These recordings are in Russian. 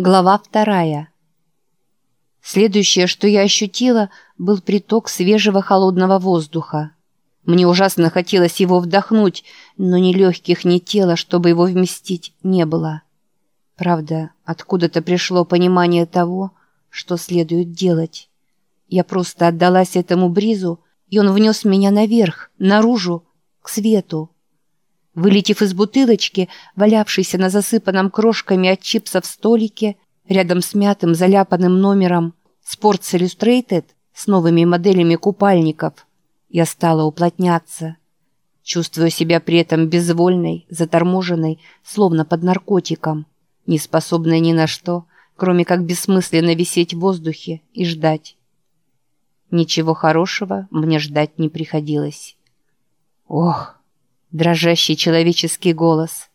Глава вторая. Следующее, что я ощутила, был приток свежего холодного воздуха. Мне ужасно хотелось его вдохнуть, но ни легких, ни тела, чтобы его вместить, не было. Правда, откуда-то пришло понимание того, что следует делать. Я просто отдалась этому бризу, и он внес меня наверх, наружу, к свету. Вылетев из бутылочки, валявшейся на засыпанном крошками от чипсов столике, рядом с мятым заляпанным номером Sports Illustrated с новыми моделями купальников, я стала уплотняться. Чувствуя себя при этом безвольной, заторможенной, словно под наркотиком, не способной ни на что, кроме как бессмысленно висеть в воздухе и ждать. Ничего хорошего мне ждать не приходилось. Ох! Дрожащий человеческий голос.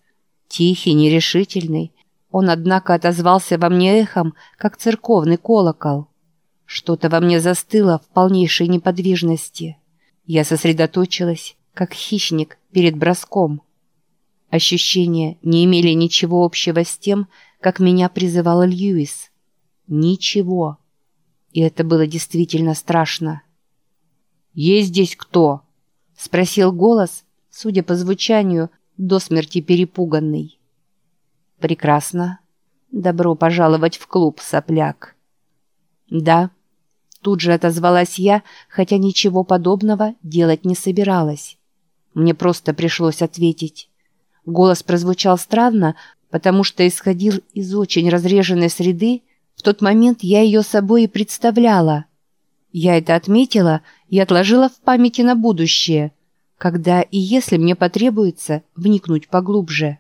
Тихий, нерешительный. Он, однако, отозвался во мне эхом, как церковный колокол. Что-то во мне застыло в полнейшей неподвижности. Я сосредоточилась, как хищник перед броском. Ощущения не имели ничего общего с тем, как меня призывал Льюис. Ничего. И это было действительно страшно. «Есть здесь кто?» — спросил голос, судя по звучанию, до смерти перепуганный. «Прекрасно. Добро пожаловать в клуб, сопляк». «Да». Тут же отозвалась я, хотя ничего подобного делать не собиралась. Мне просто пришлось ответить. Голос прозвучал странно, потому что исходил из очень разреженной среды, в тот момент я ее собой и представляла. Я это отметила и отложила в памяти на будущее – когда и если мне потребуется вникнуть поглубже.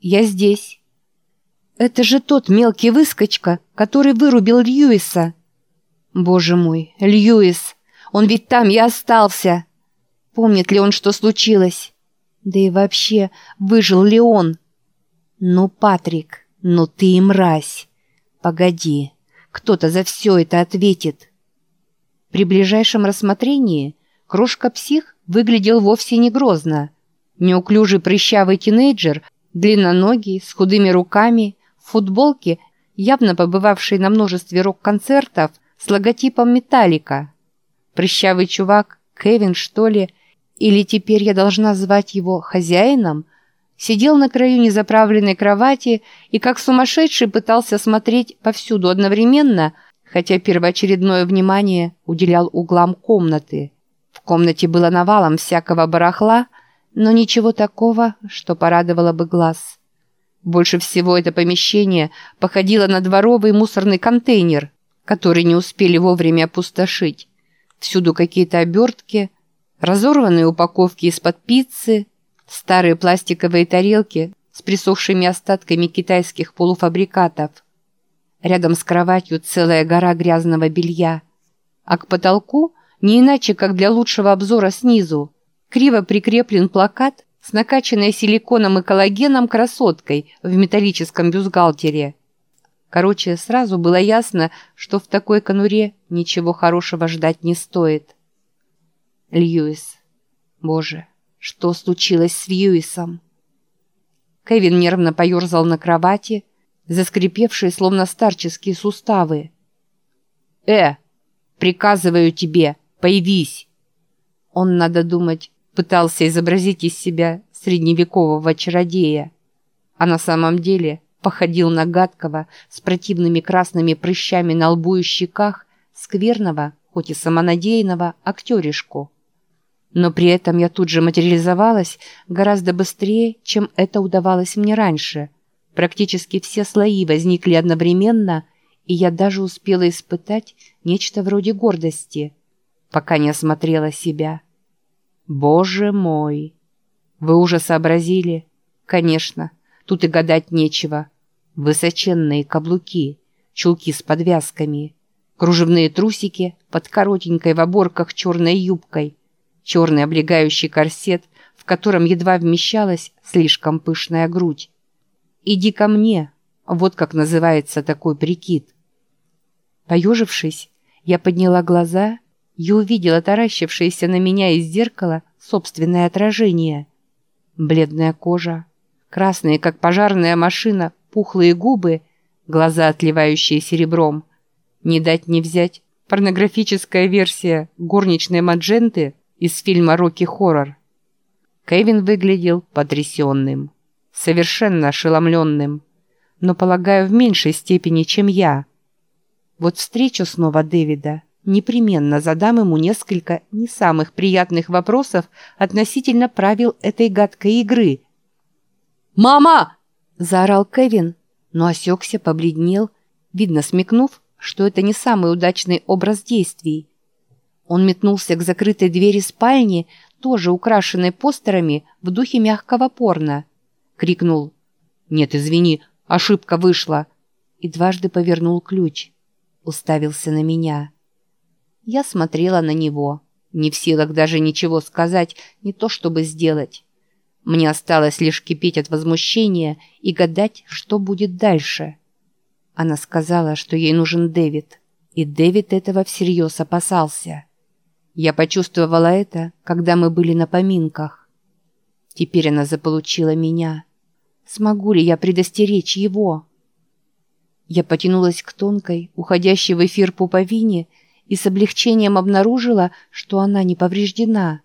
Я здесь. Это же тот мелкий выскочка, который вырубил Льюиса. Боже мой, Льюис, он ведь там и остался. Помнит ли он, что случилось? Да и вообще, выжил ли он? Ну, Патрик, ну ты и мразь. Погоди, кто-то за все это ответит. При ближайшем рассмотрении крошка-псих выглядел вовсе не грозно. Неуклюжий прыщавый тинейджер, длинноногий, с худыми руками, в футболке, явно побывавший на множестве рок-концертов, с логотипом «Металлика». Прыщавый чувак, Кевин, что ли, или теперь я должна звать его хозяином, сидел на краю незаправленной кровати и как сумасшедший пытался смотреть повсюду одновременно, хотя первоочередное внимание уделял углам комнаты. В комнате было навалом всякого барахла, но ничего такого, что порадовало бы глаз. Больше всего это помещение походило на дворовый мусорный контейнер, который не успели вовремя опустошить. Всюду какие-то обертки, разорванные упаковки из-под пиццы, старые пластиковые тарелки с присохшими остатками китайских полуфабрикатов. Рядом с кроватью целая гора грязного белья, а к потолку не иначе, как для лучшего обзора снизу. Криво прикреплен плакат с накачанной силиконом и коллагеном красоткой в металлическом бюстгальтере. Короче, сразу было ясно, что в такой конуре ничего хорошего ждать не стоит. Льюис. Боже, что случилось с Льюисом? Кевин нервно поерзал на кровати, заскрипевшие, словно старческие суставы. «Э, приказываю тебе!» Появись!» Он, надо думать, пытался изобразить из себя средневекового чародея, а на самом деле походил на гадкого с противными красными прыщами на лбу и щеках скверного, хоть и самонадеянного, актеришку. Но при этом я тут же материализовалась гораздо быстрее, чем это удавалось мне раньше. Практически все слои возникли одновременно, и я даже успела испытать нечто вроде гордости – пока не осмотрела себя. Боже мой! Вы уже сообразили? Конечно, тут и гадать нечего. Высоченные каблуки, чулки с подвязками, кружевные трусики под коротенькой в оборках черной юбкой, черный облегающий корсет, в котором едва вмещалась слишком пышная грудь. «Иди ко мне», вот как называется такой прикид. Поежившись, я подняла глаза я увидела таращившееся на меня из зеркала собственное отражение. Бледная кожа, красные, как пожарная машина, пухлые губы, глаза, отливающие серебром. Не дать не взять порнографическая версия горничной Мадженты из фильма «Рокки Хоррор». Кевин выглядел потрясенным, совершенно ошеломленным, но, полагаю, в меньшей степени, чем я. Вот встречу снова Дэвида, непременно задам ему несколько не самых приятных вопросов относительно правил этой гадкой игры. «Мама!» – заорал Кевин, но осекся, побледнел, видно, смекнув, что это не самый удачный образ действий. Он метнулся к закрытой двери спальни, тоже украшенной постерами в духе мягкого порно. Крикнул «Нет, извини, ошибка вышла!» и дважды повернул ключ. Уставился на меня. Я смотрела на него, не в силах даже ничего сказать, не то чтобы сделать. Мне осталось лишь кипеть от возмущения и гадать, что будет дальше. Она сказала, что ей нужен Дэвид, и Дэвид этого всерьез опасался. Я почувствовала это, когда мы были на поминках. Теперь она заполучила меня. Смогу ли я предостеречь его? Я потянулась к тонкой, уходящей в эфир пуповине, и с облегчением обнаружила, что она не повреждена.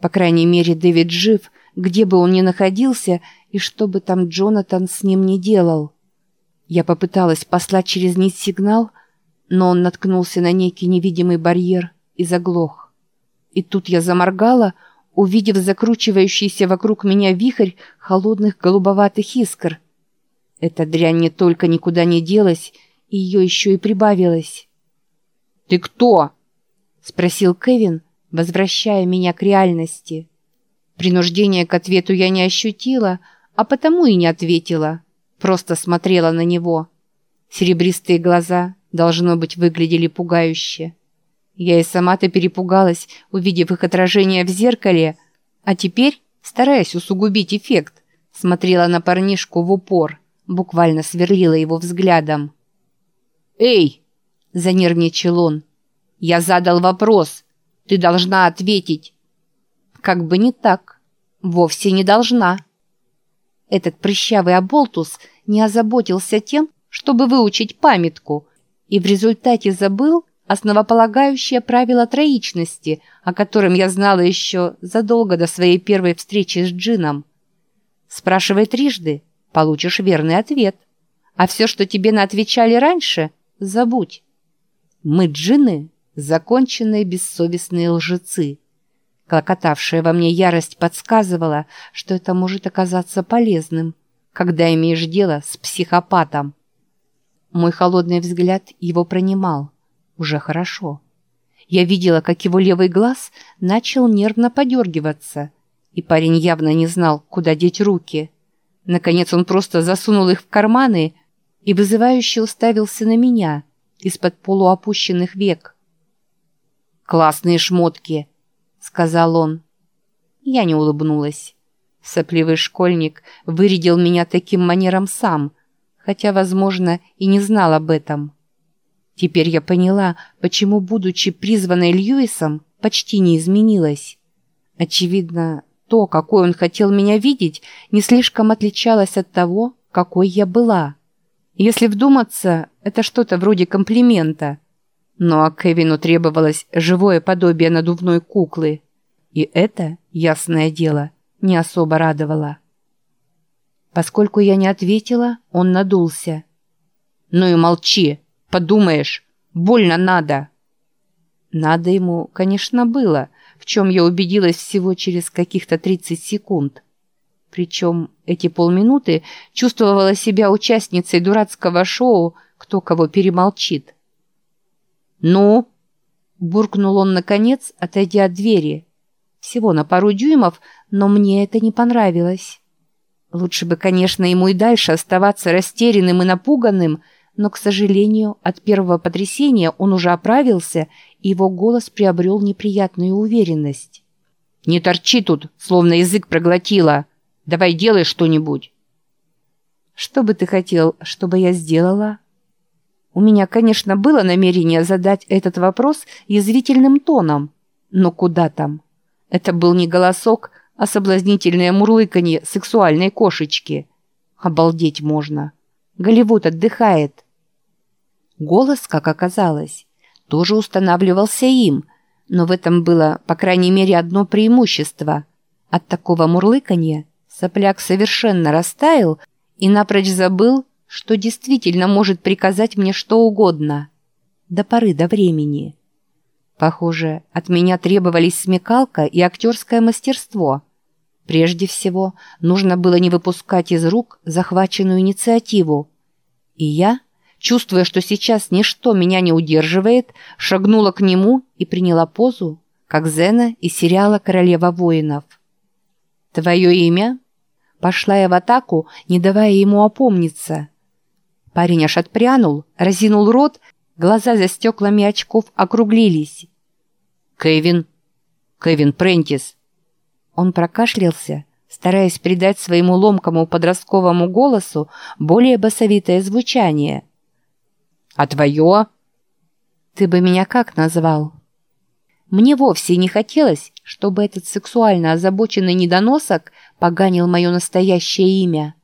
По крайней мере, Дэвид жив, где бы он ни находился, и что бы там Джонатан с ним не делал. Я попыталась послать через нить сигнал, но он наткнулся на некий невидимый барьер и заглох. И тут я заморгала, увидев закручивающийся вокруг меня вихрь холодных голубоватых искр. Эта дрянь не только никуда не делась, ее еще и прибавилось. «Ты кто?» — спросил Кевин, возвращая меня к реальности. Принуждения к ответу я не ощутила, а потому и не ответила, просто смотрела на него. Серебристые глаза, должно быть, выглядели пугающе. Я и сама-то перепугалась, увидев их отражение в зеркале, а теперь, стараясь усугубить эффект, смотрела на парнишку в упор, буквально сверлила его взглядом. «Эй!» – занервничал он. «Я задал вопрос. Ты должна ответить». «Как бы не так. Вовсе не должна». Этот прыщавый оболтус не озаботился тем, чтобы выучить памятку, и в результате забыл, основополагающее правило троичности, о котором я знала еще задолго до своей первой встречи с Джином. Спрашивай трижды, получишь верный ответ. А все, что тебе наотвечали раньше, забудь. Мы джины — законченные бессовестные лжецы. Клокотавшая во мне ярость подсказывала, что это может оказаться полезным, когда имеешь дело с психопатом. Мой холодный взгляд его пронимал. Уже хорошо. Я видела, как его левый глаз начал нервно подергиваться, и парень явно не знал, куда деть руки. Наконец он просто засунул их в карманы и вызывающе уставился на меня из-под полуопущенных век. «Классные шмотки!» — сказал он. Я не улыбнулась. Сопливый школьник вырядил меня таким манером сам, хотя, возможно, и не знал об этом. Теперь я поняла, почему, будучи призванной Льюисом, почти не изменилась. Очевидно, то, какой он хотел меня видеть, не слишком отличалось от того, какой я была. Если вдуматься, это что-то вроде комплимента. Но а Кевину требовалось живое подобие надувной куклы. И это, ясное дело, не особо радовало. Поскольку я не ответила, он надулся. «Ну и молчи!» Подумаешь, больно надо». Надо ему, конечно, было, в чем я убедилась всего через каких-то 30 секунд. Причем эти полминуты чувствовала себя участницей дурацкого шоу «Кто кого перемолчит». «Ну?» – буркнул он наконец, отойдя от двери. Всего на пару дюймов, но мне это не понравилось. Лучше бы, конечно, ему и дальше оставаться растерянным и напуганным – но, к сожалению, от первого потрясения он уже оправился, и его голос приобрел неприятную уверенность. «Не торчи тут, словно язык проглотила. Давай делай что-нибудь». «Что бы ты хотел, чтобы я сделала?» У меня, конечно, было намерение задать этот вопрос язвительным тоном, но куда там? Это был не голосок, а соблазнительное мурлыканье сексуальной кошечки. Обалдеть можно. Голливуд отдыхает. Голос, как оказалось, тоже устанавливался им, но в этом было, по крайней мере, одно преимущество. От такого мурлыканья сопляк совершенно растаял и напрочь забыл, что действительно может приказать мне что угодно. До поры до времени. Похоже, от меня требовались смекалка и актерское мастерство. Прежде всего, нужно было не выпускать из рук захваченную инициативу. И я, чувствуя, что сейчас ничто меня не удерживает, шагнула к нему и приняла позу, как Зена из сериала «Королева воинов». «Твое имя?» Пошла я в атаку, не давая ему опомниться. Парень аж отпрянул, разинул рот Глаза за стеклами очков округлились. «Кевин! Кевин Прентис!» Он прокашлялся, стараясь придать своему ломкому подростковому голосу более басовитое звучание. «А твое?» «Ты бы меня как назвал?» Мне вовсе не хотелось, чтобы этот сексуально озабоченный недоносок поганил мое настоящее имя.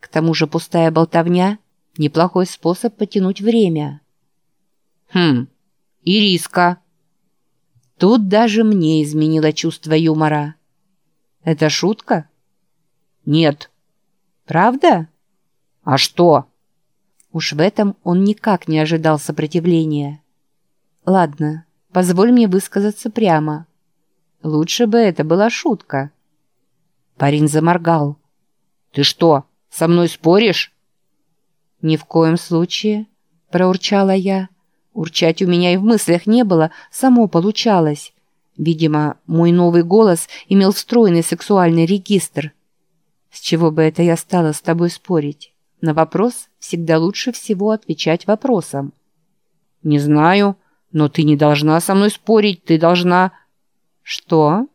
К тому же пустая болтовня — неплохой способ потянуть время. Хм, Ириска. Тут даже мне изменило чувство юмора. Это шутка? Нет. Правда? А что? Уж в этом он никак не ожидал сопротивления. Ладно, позволь мне высказаться прямо. Лучше бы это была шутка. Парень заморгал. «Ты что, со мной споришь?» «Ни в коем случае», — проурчала я. Урчать у меня и в мыслях не было, само получалось. Видимо, мой новый голос имел встроенный сексуальный регистр. С чего бы это я стала с тобой спорить? На вопрос всегда лучше всего отвечать вопросом. «Не знаю, но ты не должна со мной спорить, ты должна...» «Что?»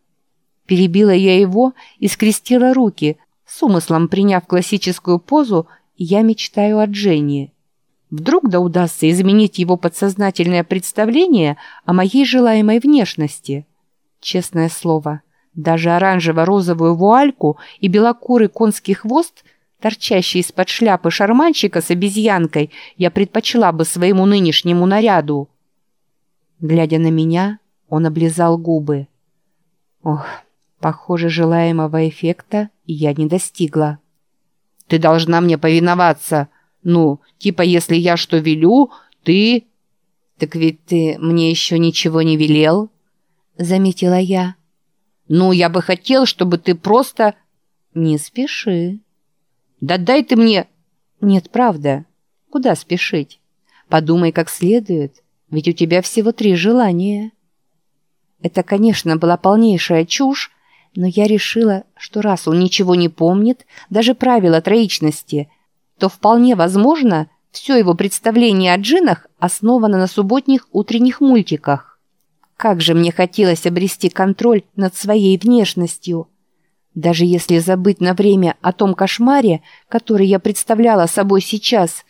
Перебила я его и скрестила руки, с умыслом приняв классическую позу «Я мечтаю о Дженни». Вдруг да удастся изменить его подсознательное представление о моей желаемой внешности. Честное слово, даже оранжево-розовую вуальку и белокурый конский хвост, торчащий из-под шляпы шарманщика с обезьянкой, я предпочла бы своему нынешнему наряду. Глядя на меня, он облизал губы. Ох, похоже, желаемого эффекта я не достигла. «Ты должна мне повиноваться!» Ну, типа, если я что велю, ты...» «Так ведь ты мне еще ничего не велел?» — заметила я. «Ну, я бы хотел, чтобы ты просто...» «Не спеши». «Да дай ты мне...» «Нет, правда. Куда спешить? Подумай как следует, ведь у тебя всего три желания». Это, конечно, была полнейшая чушь, но я решила, что раз он ничего не помнит, даже правила троичности — то вполне возможно, все его представление о джинах основано на субботних утренних мультиках. Как же мне хотелось обрести контроль над своей внешностью. Даже если забыть на время о том кошмаре, который я представляла собой сейчас,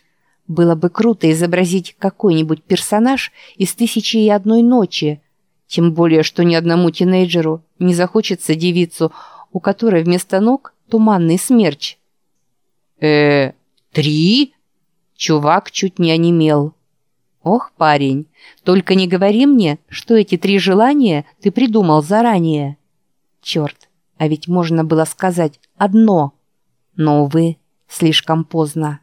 было бы круто изобразить какой-нибудь персонаж из «Тысячи и одной ночи», тем более, что ни одному тинейджеру не захочется девицу, у которой вместо ног туманный смерч. э «Три?» Чувак чуть не онемел. «Ох, парень, только не говори мне, что эти три желания ты придумал заранее». «Черт, а ведь можно было сказать одно». Но, увы, слишком поздно.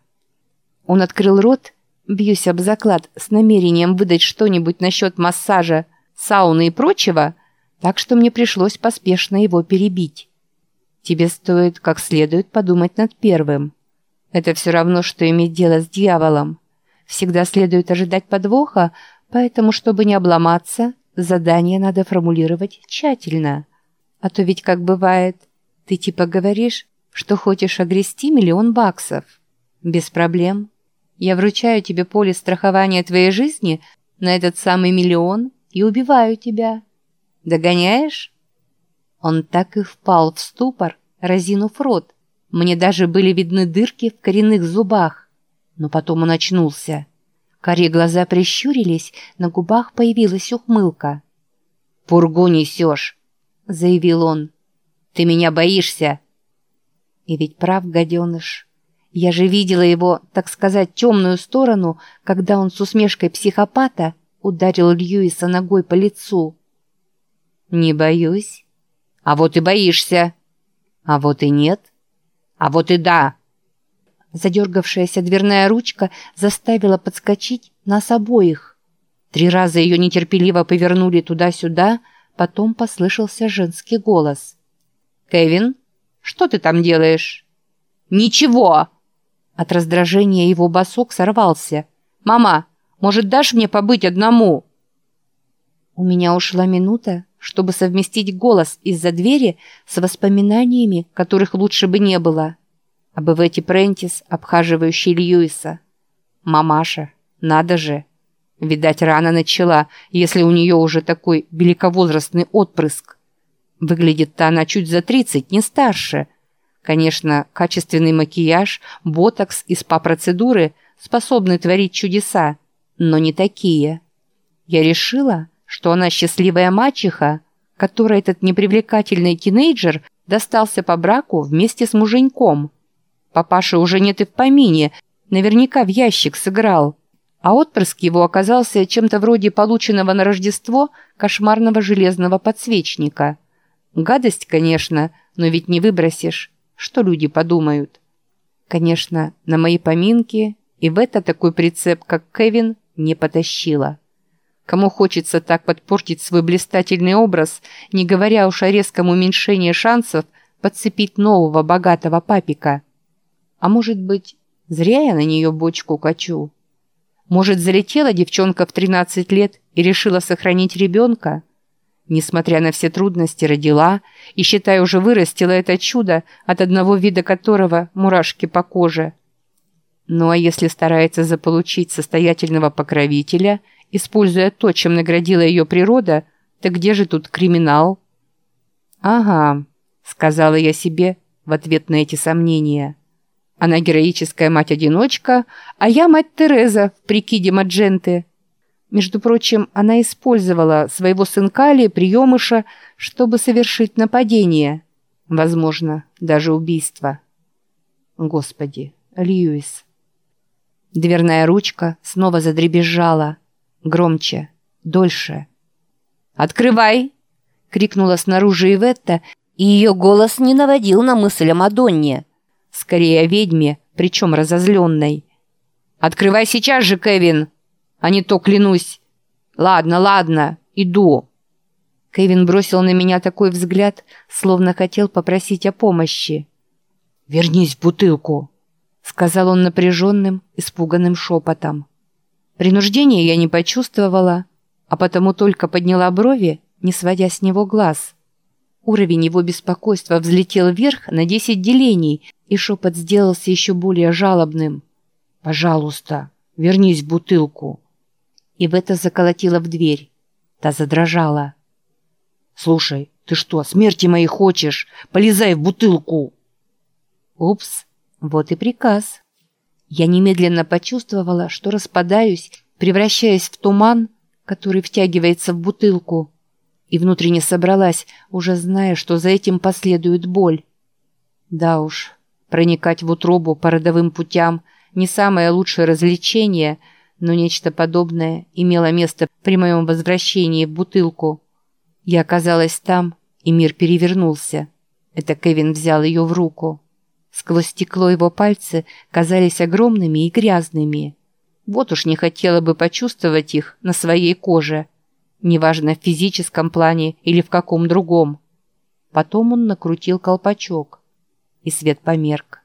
Он открыл рот, бьюсь об заклад, с намерением выдать что-нибудь насчет массажа, сауны и прочего, так что мне пришлось поспешно его перебить. Тебе стоит как следует подумать над первым. Это все равно, что иметь дело с дьяволом. Всегда следует ожидать подвоха, поэтому, чтобы не обломаться, задание надо формулировать тщательно. А то ведь как бывает, ты типа говоришь, что хочешь огрести миллион баксов. Без проблем. Я вручаю тебе поле страхования твоей жизни на этот самый миллион и убиваю тебя. Догоняешь? Он так и впал в ступор, разинув рот, мне даже были видны дырки в коренных зубах. Но потом он очнулся. Карие глаза прищурились, на губах появилась ухмылка. «Пургу несешь», — заявил он. «Ты меня боишься». И ведь прав, гаденыш. Я же видела его, так сказать, темную сторону, когда он с усмешкой психопата ударил Льюиса ногой по лицу. «Не боюсь». «А вот и боишься». «А вот и нет». «А вот и да». Задергавшаяся дверная ручка заставила подскочить нас обоих. Три раза ее нетерпеливо повернули туда-сюда, потом послышался женский голос. «Кевин, что ты там делаешь?» «Ничего!» От раздражения его босок сорвался. «Мама, может, дашь мне побыть одному?» У меня ушла минута, чтобы совместить голос из-за двери с воспоминаниями, которых лучше бы не было. Об Эветте Прентис, обхаживающей Льюиса. Мамаша, надо же. Видать, рано начала, если у нее уже такой великовозрастный отпрыск. Выглядит-то она чуть за тридцать, не старше – Конечно, качественный макияж, ботокс и спа-процедуры способны творить чудеса, но не такие. Я решила, что она счастливая мачеха, которой этот непривлекательный тинейджер достался по браку вместе с муженьком. Папаши уже нет и в помине, наверняка в ящик сыграл. А отпрыск его оказался чем-то вроде полученного на Рождество кошмарного железного подсвечника. Гадость, конечно, но ведь не выбросишь. Что люди подумают? Конечно, на мои поминки и в это такой прицеп, как Кевин, не потащила. Кому хочется так подпортить свой блистательный образ, не говоря уж о резком уменьшении шансов подцепить нового богатого папика. А может быть, зря я на нее бочку качу? Может, залетела девчонка в 13 лет и решила сохранить ребенка? Несмотря на все трудности, родила и, считай, уже вырастила это чудо, от одного вида которого мурашки по коже. Ну а если старается заполучить состоятельного покровителя, используя то, чем наградила ее природа, то где же тут криминал? «Ага», — сказала я себе в ответ на эти сомнения. «Она героическая мать-одиночка, а я мать Тереза в прикиде Мадженты». Между прочим, она использовала своего сынка или приемыша, чтобы совершить нападение. Возможно, даже убийство. Господи, Льюис. Дверная ручка снова задребезжала. Громче, дольше. «Открывай!» — крикнула снаружи Иветта, и ее голос не наводил на мысль о Мадонне. Скорее о ведьме, причем разозленной. «Открывай сейчас же, Кевин!» А не то клянусь. Ладно, ладно, иду». Кевин бросил на меня такой взгляд, словно хотел попросить о помощи. «Вернись в бутылку», — сказал он напряженным, испуганным шепотом. Принуждения я не почувствовала, а потому только подняла брови, не сводя с него глаз. Уровень его беспокойства взлетел вверх на десять делений, и шепот сделался еще более жалобным. «Пожалуйста, вернись в бутылку». И в это заколотила в дверь. Та задрожала. «Слушай, ты что, смерти моей хочешь? Полезай в бутылку!» Упс, вот и приказ. Я немедленно почувствовала, что распадаюсь, превращаясь в туман, который втягивается в бутылку, и внутренне собралась, уже зная, что за этим последует боль. Да уж, проникать в утробу по родовым путям не самое лучшее развлечение — но нечто подобное имело место при моем возвращении в бутылку. Я оказалась там, и мир перевернулся. Это Кевин взял ее в руку. Сквозь стекло его пальцы казались огромными и грязными. Вот уж не хотела бы почувствовать их на своей коже. Неважно, в физическом плане или в каком другом. Потом он накрутил колпачок, и свет померк.